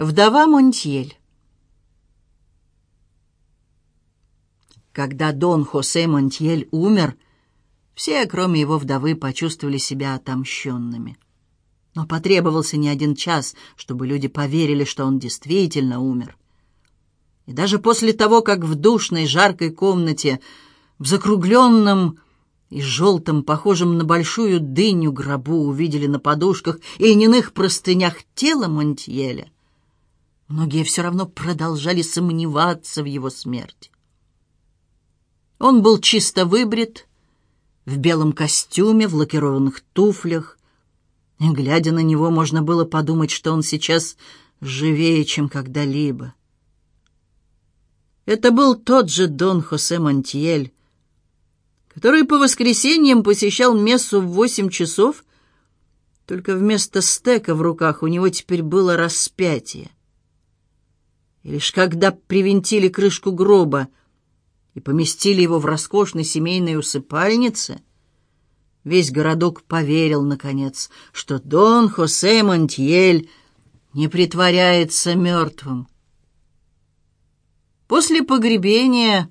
Вдова Монтьель. Когда Дон Хосе Монтьель умер, все, кроме его вдовы, почувствовали себя отомщенными. Но потребовался не один час, чтобы люди поверили, что он действительно умер. И даже после того, как в душной, жаркой комнате, в закругленном и желтом, похожем на большую дыню гробу, увидели на подушках и льняных простынях тело Монтьеля, многие все равно продолжали сомневаться в его смерти. Он был чисто выбрит, в белом костюме, в лакированных туфлях, и, глядя на него, можно было подумать, что он сейчас живее, чем когда-либо. Это был тот же Дон Хосе Монтьель, который по воскресеньям посещал мессу в восемь часов, только вместо стека в руках у него теперь было распятие. И лишь когда привинтили крышку гроба и поместили его в роскошной семейной усыпальнице — Весь городок поверил, наконец, что Дон Хосе Монтьель не притворяется мертвым. После погребения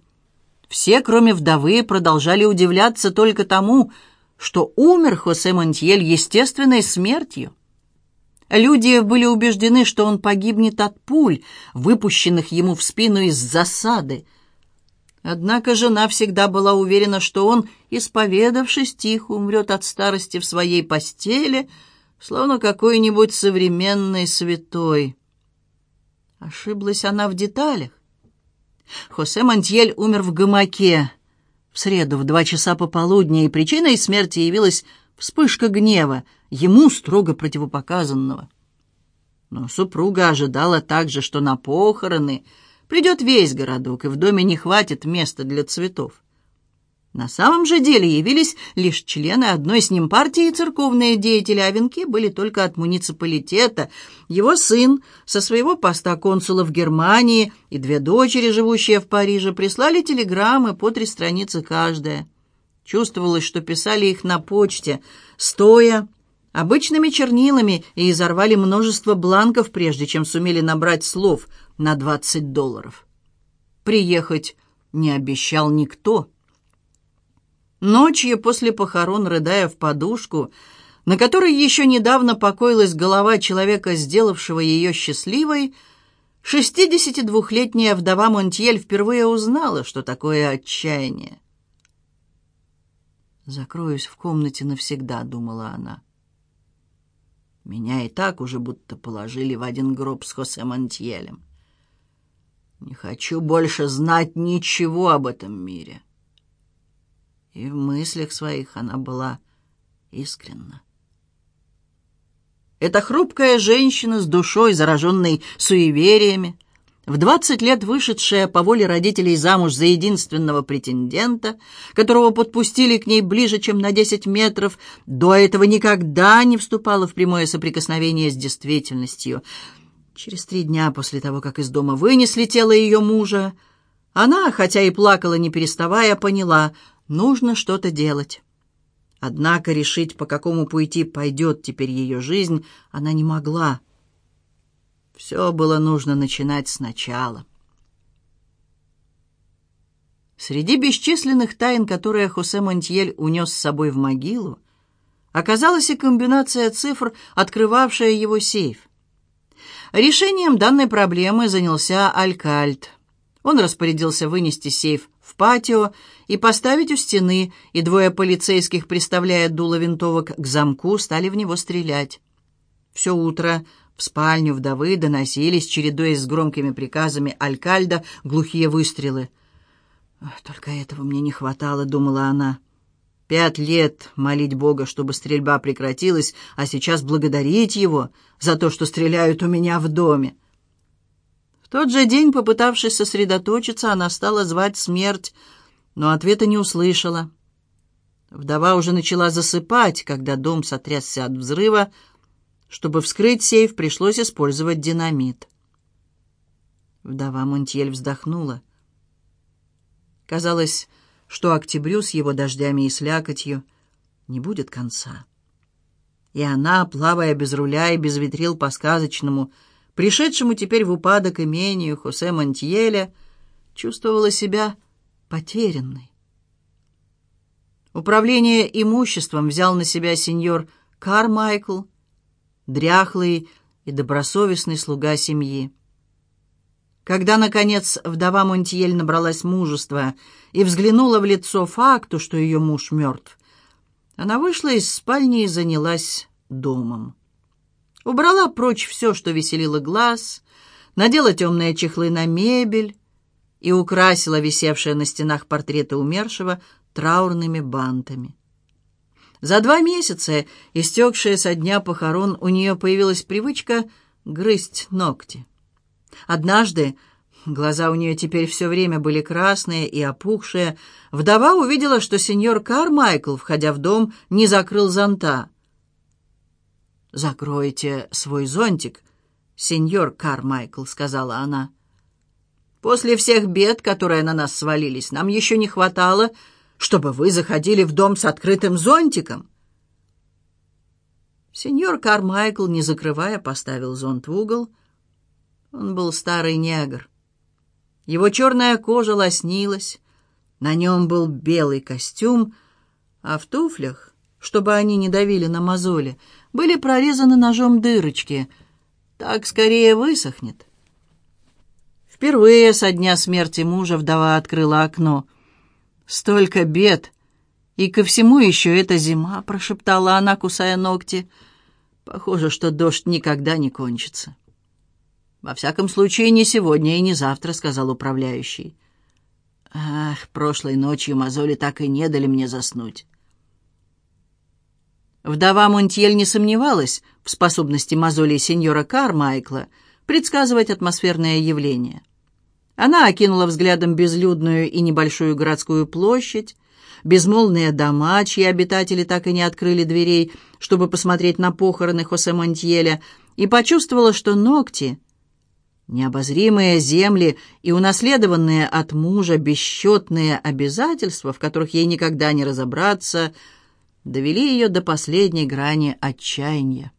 все, кроме вдовы, продолжали удивляться только тому, что умер Хосе Монтьель естественной смертью. Люди были убеждены, что он погибнет от пуль, выпущенных ему в спину из засады, Однако жена всегда была уверена, что он, исповедавшись тихо, умрет от старости в своей постели, словно какой-нибудь современный святой. Ошиблась она в деталях. Хосе Монтьель умер в гамаке в среду в два часа пополудня, и причиной смерти явилась вспышка гнева, ему строго противопоказанного. Но супруга ожидала также, что на похороны — Придет весь городок, и в доме не хватит места для цветов. На самом же деле явились лишь члены одной с ним партии и церковные деятели, а венки были только от муниципалитета. Его сын со своего поста консула в Германии и две дочери, живущие в Париже, прислали телеграммы по три страницы каждая. Чувствовалось, что писали их на почте, стоя, обычными чернилами, и изорвали множество бланков, прежде чем сумели набрать слов – на 20 долларов. Приехать не обещал никто. Ночью после похорон, рыдая в подушку, на которой еще недавно покоилась голова человека, сделавшего ее счастливой, 62-летняя вдова Монтьель впервые узнала, что такое отчаяние. «Закроюсь в комнате навсегда», — думала она. «Меня и так уже будто положили в один гроб с Хосе Монтьелем. Не хочу больше знать ничего об этом мире. И в мыслях своих она была искренна. Эта хрупкая женщина с душой, зараженной суевериями, в двадцать лет вышедшая по воле родителей замуж за единственного претендента, которого подпустили к ней ближе, чем на десять метров, до этого никогда не вступала в прямое соприкосновение с действительностью — Через три дня после того, как из дома вынесли тело ее мужа, она, хотя и плакала не переставая, поняла, нужно что-то делать. Однако решить, по какому пути пойдет теперь ее жизнь, она не могла. Все было нужно начинать сначала. Среди бесчисленных тайн, которые Хосе Монтьель унес с собой в могилу, оказалась и комбинация цифр, открывавшая его сейф. Решением данной проблемы занялся Алькальд. Он распорядился вынести сейф в патио и поставить у стены, и двое полицейских, приставляя дуло винтовок к замку, стали в него стрелять. Все утро в спальню вдовы доносились, чередуясь с громкими приказами Алькальда, глухие выстрелы. «Только этого мне не хватало», — думала она. Пять лет молить Бога, чтобы стрельба прекратилась, а сейчас благодарить Его за то, что стреляют у меня в доме. В тот же день, попытавшись сосредоточиться, она стала звать смерть, но ответа не услышала. Вдова уже начала засыпать, когда дом сотрясся от взрыва. Чтобы вскрыть сейф, пришлось использовать динамит. Вдова Монтьель вздохнула. Казалось, что октябрю с его дождями и слякотью не будет конца. И она, плавая без руля и без ветрил по сказочному, пришедшему теперь в упадок имению Хосе Монтьеля, чувствовала себя потерянной. Управление имуществом взял на себя сеньор Кармайкл, дряхлый и добросовестный слуга семьи. Когда, наконец, вдова Монтьель набралась мужества и взглянула в лицо факту, что ее муж мертв, она вышла из спальни и занялась домом. Убрала прочь все, что веселило глаз, надела темные чехлы на мебель и украсила висевшие на стенах портреты умершего траурными бантами. За два месяца, истекшие со дня похорон, у нее появилась привычка грызть ногти. Однажды, глаза у нее теперь все время были красные и опухшие, вдова увидела, что сеньор Кармайкл, входя в дом, не закрыл зонта. «Закройте свой зонтик, сеньор Кармайкл», — сказала она. «После всех бед, которые на нас свалились, нам еще не хватало, чтобы вы заходили в дом с открытым зонтиком». Сеньор Кармайкл, не закрывая, поставил зонт в угол. Он был старый негр. Его черная кожа лоснилась, на нем был белый костюм, а в туфлях, чтобы они не давили на мозоли, были прорезаны ножом дырочки. Так скорее высохнет. Впервые со дня смерти мужа вдова открыла окно. «Столько бед! И ко всему еще эта зима!» — прошептала она, кусая ногти. «Похоже, что дождь никогда не кончится». «Во всяком случае, не сегодня и не завтра», — сказал управляющий. «Ах, прошлой ночью мозоли так и не дали мне заснуть». Вдова Монтьель не сомневалась в способности мозолей сеньора Кармайкла предсказывать атмосферное явление. Она окинула взглядом безлюдную и небольшую городскую площадь, безмолвные дома, чьи обитатели так и не открыли дверей, чтобы посмотреть на похороны Хосе Монтьеля, и почувствовала, что ногти, необозримые земли и унаследованные от мужа бесчетные обязательства, в которых ей никогда не разобраться – довели ее до последней грани отчаяния.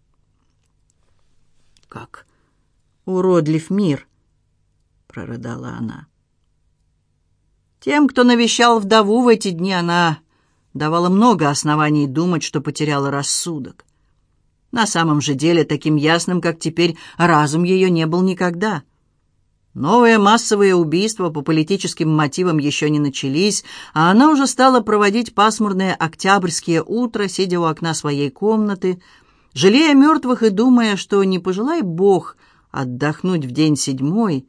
«Как уродлив мир!» — прорыдала она. Тем, кто навещал вдову в эти дни, она давала много оснований думать, что потеряла рассудок. На самом же деле, таким ясным, как теперь, разум ее не был никогда. Новые массовые убийства по политическим мотивам еще не начались, а она уже стала проводить пасмурное октябрьские утро, сидя у окна своей комнаты, жалея мертвых и думая, что не пожелай Бог отдохнуть в день седьмой,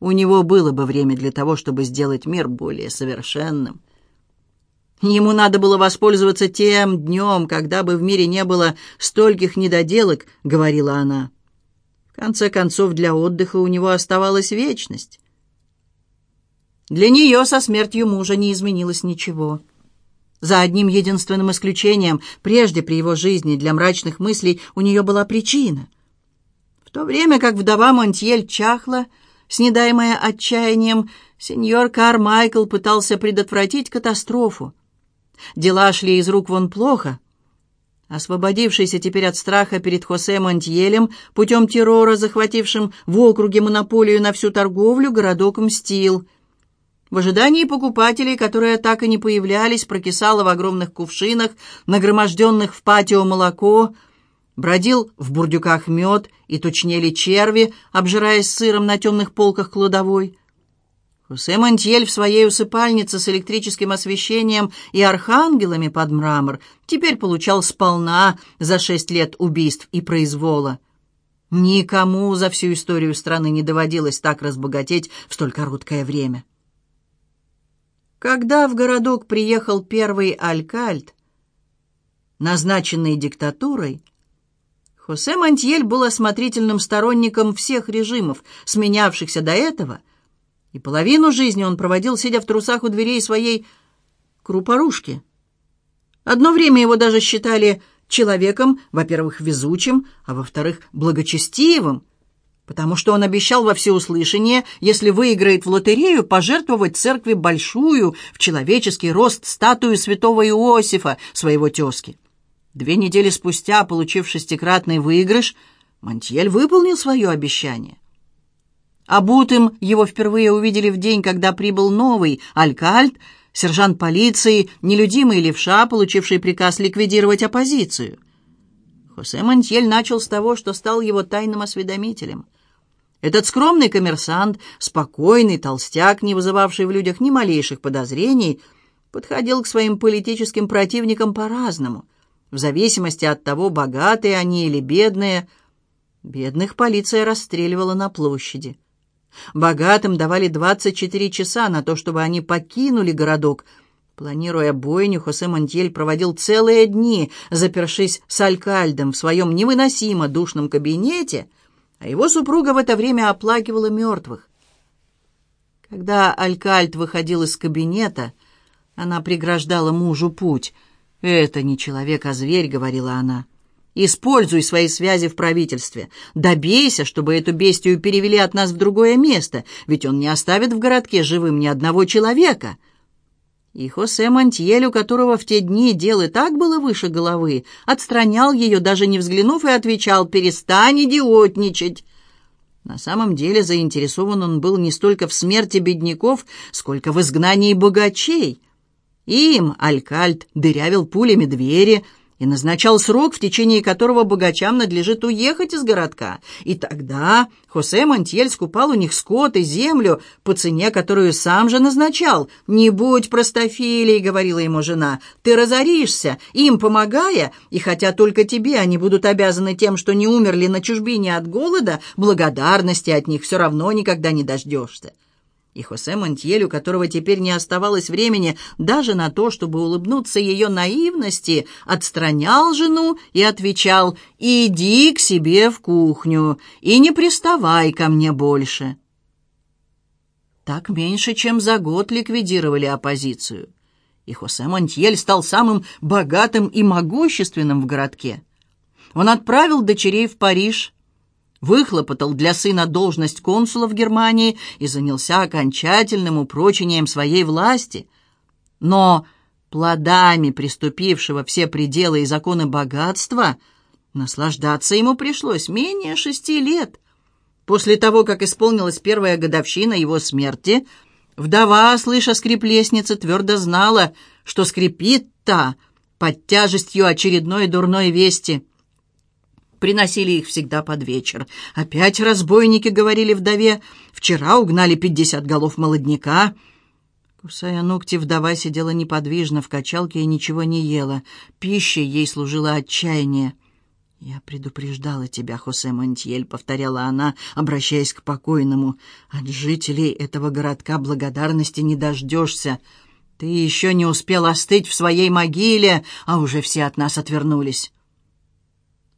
у него было бы время для того, чтобы сделать мир более совершенным. Ему надо было воспользоваться тем днем, когда бы в мире не было стольких недоделок, говорила она конце концов, для отдыха у него оставалась вечность. Для нее со смертью мужа не изменилось ничего. За одним единственным исключением, прежде при его жизни для мрачных мыслей у нее была причина. В то время как вдова Монтьель чахла, снедаемая отчаянием, сеньор Кармайкл пытался предотвратить катастрофу. Дела шли из рук вон плохо — Освободившийся теперь от страха перед Хосе Монтьелем путем террора, захватившим в округе монополию на всю торговлю, городок мстил. В ожидании покупателей, которые так и не появлялись, прокисало в огромных кувшинах, нагроможденных в патио молоко, бродил в бурдюках мед и тучнели черви, обжираясь сыром на темных полках кладовой. Хосе Монтьель в своей усыпальнице с электрическим освещением и архангелами под мрамор теперь получал сполна за шесть лет убийств и произвола. Никому за всю историю страны не доводилось так разбогатеть в столь короткое время. Когда в городок приехал первый алькальд, назначенный диктатурой, Хосе Монтьель был осмотрительным сторонником всех режимов, сменявшихся до этого – и половину жизни он проводил, сидя в трусах у дверей своей крупорушки. Одно время его даже считали человеком, во-первых, везучим, а во-вторых, благочестивым, потому что он обещал во всеуслышание, если выиграет в лотерею, пожертвовать церкви большую, в человеческий рост, статую святого Иосифа, своего тезки. Две недели спустя, получив шестикратный выигрыш, Монтьель выполнил свое обещание. Обутым его впервые увидели в день, когда прибыл новый алькальд, сержант полиции, нелюдимый левша, получивший приказ ликвидировать оппозицию. Хосе Монтьель начал с того, что стал его тайным осведомителем. Этот скромный коммерсант, спокойный толстяк, не вызывавший в людях ни малейших подозрений, подходил к своим политическим противникам по-разному, в зависимости от того, богатые они или бедные. Бедных полиция расстреливала на площади. Богатым давали 24 часа на то, чтобы они покинули городок. Планируя бойню, Хосе Монтьель проводил целые дни, запершись с Алькальдом в своем невыносимо душном кабинете, а его супруга в это время оплакивала мертвых. Когда Алькальд выходил из кабинета, она преграждала мужу путь. «Это не человек, а зверь», — говорила она. Используй свои связи в правительстве. Добейся, чтобы эту бестию перевели от нас в другое место, ведь он не оставит в городке живым ни одного человека». И Хосе Монтьель, у которого в те дни дел и так было выше головы, отстранял ее, даже не взглянув, и отвечал «Перестань идиотничать». На самом деле заинтересован он был не столько в смерти бедняков, сколько в изгнании богачей. Им Алькальд дырявил пулями двери – и назначал срок, в течение которого богачам надлежит уехать из городка. И тогда Хосе Монтьель скупал у них скот и землю по цене, которую сам же назначал. «Не будь простофилей», — говорила ему жена, — «ты разоришься, им помогая, и хотя только тебе они будут обязаны тем, что не умерли на чужбине от голода, благодарности от них все равно никогда не дождешься». И Хосе Монтьель, у которого теперь не оставалось времени даже на то, чтобы улыбнуться ее наивности, отстранял жену и отвечал «Иди к себе в кухню и не приставай ко мне больше». Так меньше, чем за год ликвидировали оппозицию. И Хосе Монтьель стал самым богатым и могущественным в городке. Он отправил дочерей в Париж, выхлопотал для сына должность консула в Германии и занялся окончательным упрочением своей власти. Но плодами приступившего все пределы и законы богатства наслаждаться ему пришлось менее шести лет. После того, как исполнилась первая годовщина его смерти, вдова, слыша скрип лестницы, твердо знала, что скрипит та под тяжестью очередной дурной вести — Приносили их всегда под вечер. Опять разбойники, говорили вдове. Вчера угнали пятьдесят голов молодняка. Кусая ногти, вдова сидела неподвижно в качалке и ничего не ела. Пищей ей служило отчаяние. «Я предупреждала тебя, Хосе Монтьель», — повторяла она, обращаясь к покойному. «От жителей этого городка благодарности не дождешься. Ты еще не успел остыть в своей могиле, а уже все от нас отвернулись».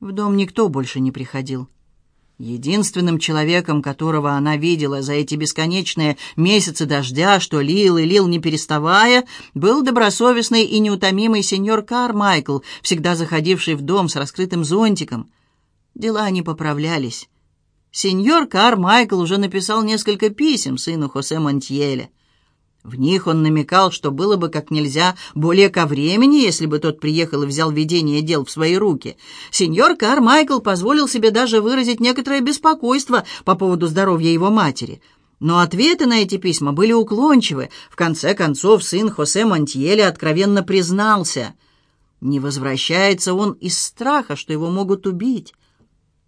В дом никто больше не приходил. Единственным человеком, которого она видела за эти бесконечные месяцы дождя, что лил и лил не переставая, был добросовестный и неутомимый сеньор Кармайкл, всегда заходивший в дом с раскрытым зонтиком. Дела не поправлялись. Сеньор Кармайкл уже написал несколько писем сыну Хосе Монтьеля. В них он намекал, что было бы как нельзя более ко времени, если бы тот приехал и взял ведение дел в свои руки. Сеньор Кармайкл позволил себе даже выразить некоторое беспокойство по поводу здоровья его матери. Но ответы на эти письма были уклончивы. В конце концов, сын Хосе Монтьеля откровенно признался. Не возвращается он из страха, что его могут убить.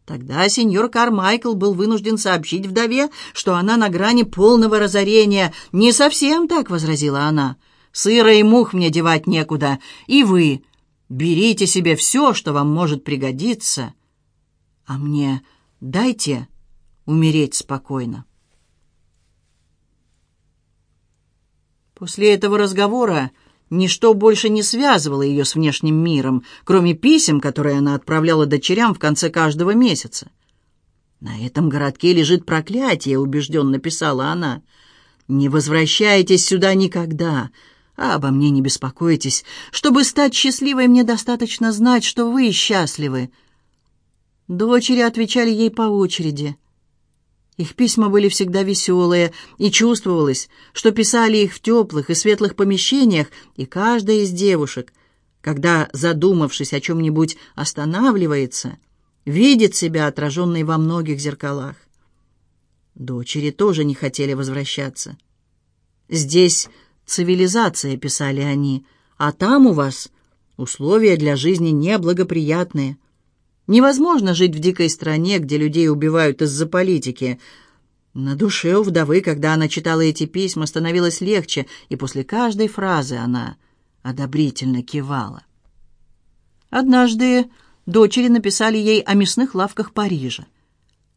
Тогда сеньор Кармайкл был вынужден сообщить вдове, что она на грани полного разорения. «Не совсем так», — возразила она. «Сыра и мух мне девать некуда. И вы берите себе все, что вам может пригодиться, а мне дайте умереть спокойно». После этого разговора Ничто больше не связывало ее с внешним миром, кроме писем, которые она отправляла дочерям в конце каждого месяца. «На этом городке лежит проклятие», — убежденно писала она. «Не возвращайтесь сюда никогда, а обо мне не беспокойтесь. Чтобы стать счастливой, мне достаточно знать, что вы счастливы». Дочери отвечали ей по очереди. Их письма были всегда веселые, и чувствовалось, что писали их в теплых и светлых помещениях, и каждая из девушек, когда, задумавшись о чем-нибудь, останавливается, видит себя отраженной во многих зеркалах. Дочери тоже не хотели возвращаться. «Здесь цивилизация», — писали они, — «а там у вас условия для жизни неблагоприятные. Невозможно жить в дикой стране, где людей убивают из-за политики». На душе у вдовы, когда она читала эти письма, становилось легче, и после каждой фразы она одобрительно кивала. Однажды дочери написали ей о мясных лавках Парижа.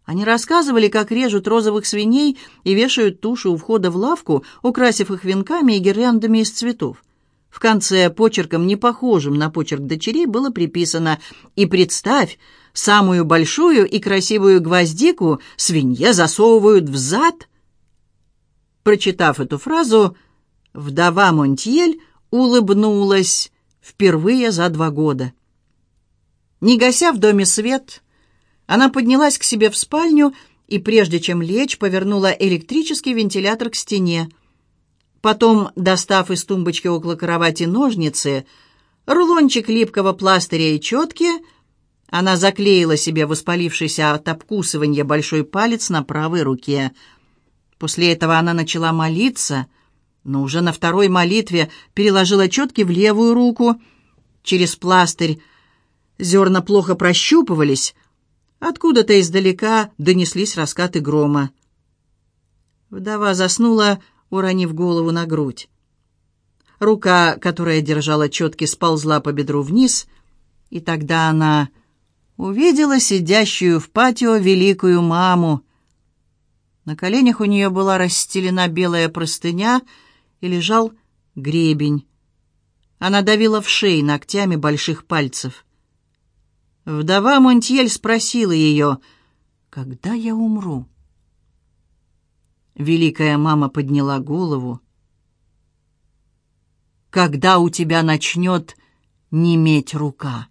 Они рассказывали, как режут розовых свиней и вешают туши у входа в лавку, украсив их венками и гирляндами из цветов. В конце почерком, не похожим на почерк дочерей, было приписано «И представь, самую большую и красивую гвоздику свинье засовывают в зад». Прочитав эту фразу, вдова Монтьель улыбнулась впервые за два года. Не гася в доме свет, она поднялась к себе в спальню и, прежде чем лечь, повернула электрический вентилятор к стене. Потом, достав из тумбочки около кровати ножницы, рулончик липкого пластыря и четки, она заклеила себе воспалившийся от обкусывания большой палец на правой руке. После этого она начала молиться, но уже на второй молитве переложила четки в левую руку. Через пластырь зерна плохо прощупывались — Откуда-то издалека донеслись раскаты грома. Вдова заснула, уронив голову на грудь. Рука, которая держала четки, сползла по бедру вниз, и тогда она увидела сидящую в патио великую маму. На коленях у нее была расстелена белая простыня и лежал гребень. Она давила в шеи ногтями больших пальцев. Вдова Монтьель спросила ее, «Когда я умру?» Великая мама подняла голову. «Когда у тебя начнет неметь рука?»